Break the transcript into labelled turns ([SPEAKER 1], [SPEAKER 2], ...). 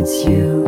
[SPEAKER 1] it's you.